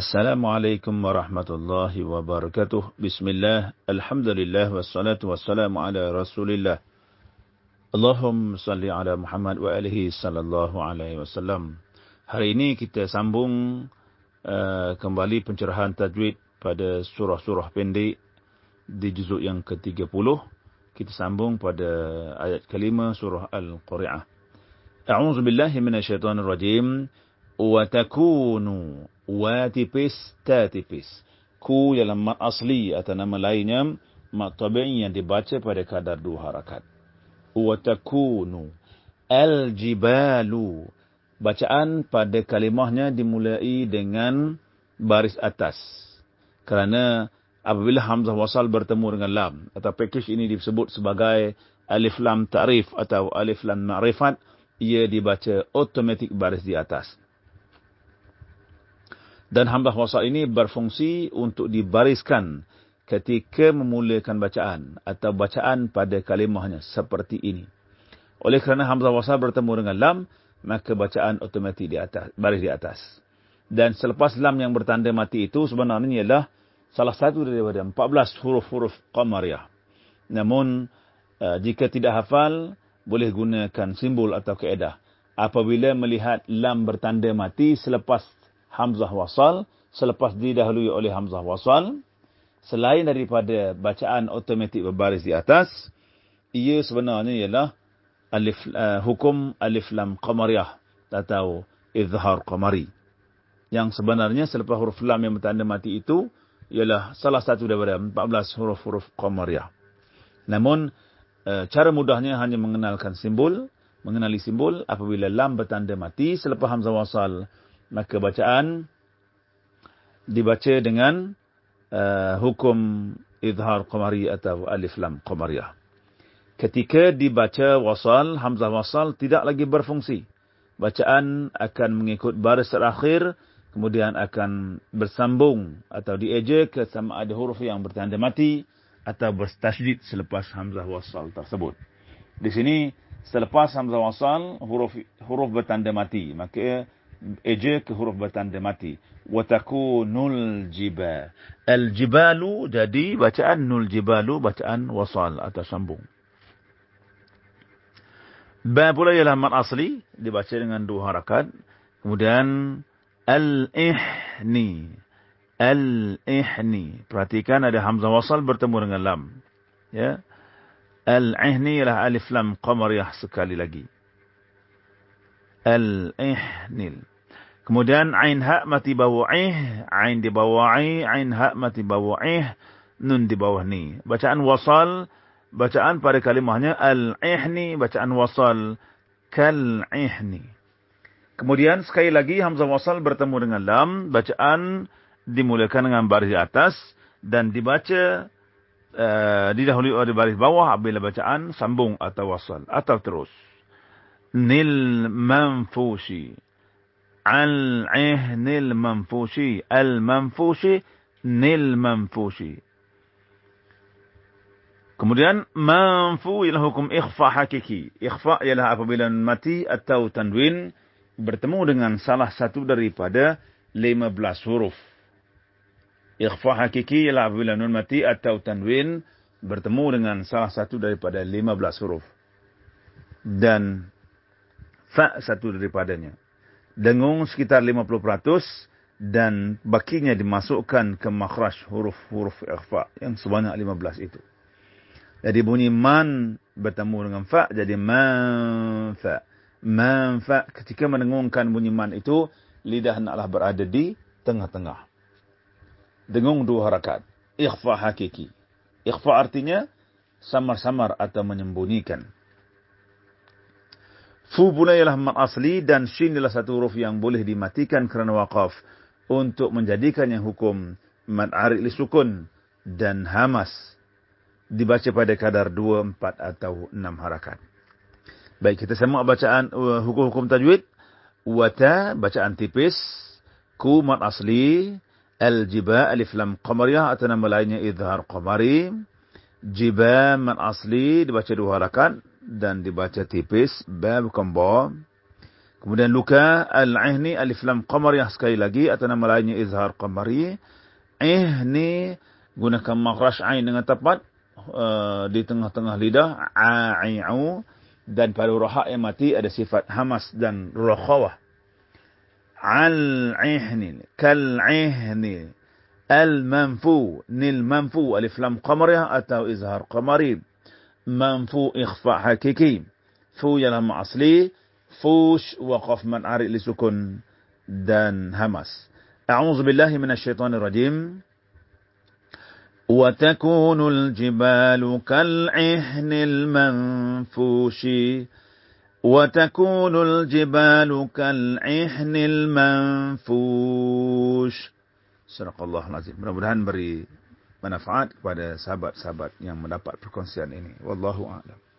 Assalamualaikum warahmatullahi wabarakatuh. Bismillah, alhamdulillah, wassalatu wassalamu ala rasulillah. Allahumma salli ala Muhammad wa alihi sallallahu alaihi wasallam. Hari ini kita sambung uh, kembali pencerahan tajwid pada surah-surah pendek di juzuk yang ke-30. Kita sambung pada ayat kelima surah Al-Qari'ah. A'udzu billahi minasyaitonir rajim. Tipis ta tipis ku dalam mat asli atau nama lainnya mat tabi'i yang dibaca pada kadar dua harakat. Wa takunu al jibalu bacaan pada kalimahnya dimulai dengan baris atas. Kerana apabila hamzah wasal bertemu dengan lam atau package ini disebut sebagai alif lam ta'rif atau alif lam ma'rifat ia dibaca automatik baris di atas dan hamzah wasal ini berfungsi untuk dibariskan ketika memulakan bacaan atau bacaan pada kalimahnya seperti ini. Oleh kerana hamzah wasal bertemu dengan lam, maka bacaan otomatik di atas, baris di atas. Dan selepas lam yang bertanda mati itu sebenarnya ialah salah satu daripada 14 huruf-huruf qamariyah. Namun uh, jika tidak hafal, boleh gunakan simbol atau keedah. Apabila melihat lam bertanda mati selepas hamzah wasal selepas didahului oleh hamzah wasal selain daripada bacaan automatik berbaris di atas ia sebenarnya ialah alif uh, hukum alif lam qamariyah atau izhar qamari. Yang sebenarnya selepas huruf lam yang bertanda mati itu ialah salah satu daripada 14 huruf-huruf qamariyah. Namun uh, cara mudahnya hanya mengenalkan simbol mengenali simbol apabila lam bertanda mati selepas hamzah wasal maka bacaan dibaca dengan uh, hukum izhar qamari atau alif lam qamariyah. Ketika dibaca wasal, hamzah wasal tidak lagi berfungsi. Bacaan akan mengikut baris terakhir, kemudian akan bersambung atau dieja ke sama ada huruf yang bertanda mati atau bertasydid selepas hamzah wasal tersebut. Di sini, selepas hamzah wasal, huruf huruf bertanda mati. Maka eja ke huruf bertanda mati. Watakunul jiba. Al jibalu jadi bacaan nul jibalu bacaan wasal atau sambung. Ba pula ialah mat asli dibaca dengan dua harakat. Kemudian al-ihni. Al-ihni. Perhatikan ada hamzah wasal bertemu dengan lam. Ya. Al-ihni ialah alif lam qamariyah sekali lagi. Al-ihnil. Kemudian ain ha mati bawah ih, ain di bawah i, ain ha mati bawah ih, nun di bawah ni. Bacaan wasal, bacaan pada kalimahnya al-ihni, bacaan wasal kal-ihni. Kemudian sekali lagi hamzah wasal bertemu dengan lam, bacaan dimulakan dengan baris atas dan dibaca uh, didahului oleh baris bawah apabila bacaan sambung atau wasal atau terus Nil manfushi. العهن المنفوشي المنفوشي nil manfushi. Kemudian manfu ialah hukum ikhfa hakiki. Ikhfa ialah apabila mati atau tanwin bertemu dengan salah satu daripada 15 huruf. Ikhfa hakiki ialah apabila nun mati atau tanwin bertemu dengan salah satu daripada 15 huruf. Dan fa satu daripadanya dengung sekitar 50% dan bakinya dimasukkan ke makhraj huruf-huruf ikhfa yang sebanyak 15 itu. Jadi bunyi man bertemu dengan fa jadi man fa. Man fa ketika mendengungkan bunyi man itu lidah hendaklah berada di tengah-tengah. Dengung dua harakat. Ikhfa hakiki. Ikhfa artinya samar-samar atau menyembunyikan. Fu pula ialah mat asli dan shin ialah satu huruf yang boleh dimatikan kerana waqaf untuk menjadikannya hukum mat arid li sukun dan hamas dibaca pada kadar 2, 4 atau 6 harakat. Baik, kita semak bacaan uh, hukum-hukum tajwid. Wata, bacaan tipis. Ku, mat asli. Al-jiba, alif lam qamariyah atau nama lainnya idhar qamari. Jiba, mat asli, dibaca dua harakat dan dibaca tipis ba bukan ba Kemudian luka al-ain ni alif lam qamariyah sekali lagi atau nama lainnya izhar qamari. Eh ni gunakan makhraj ain dengan tepat uh, di tengah-tengah lidah ai'u dan pada roha yang mati ada sifat hamas dan rokhawah. Al-ihni kal-ihni al-manfu nil manfu alif lam qamariyah atau izhar qamari. Manfu ikhfa hakiki. Fu ialah asli fush waqaf man arid li sukun dan hamas. A'udzu billahi minasyaitonir rajim. Wa takunu al-jibalu kal'ihnil manfushi. Wa takunu al-jibalu kal'ihnil manfush. Sadaqallahul azim. Mudah-mudahan beri manfaat kepada sahabat-sahabat yang mendapat perkongsian ini. Wallahu a'lam.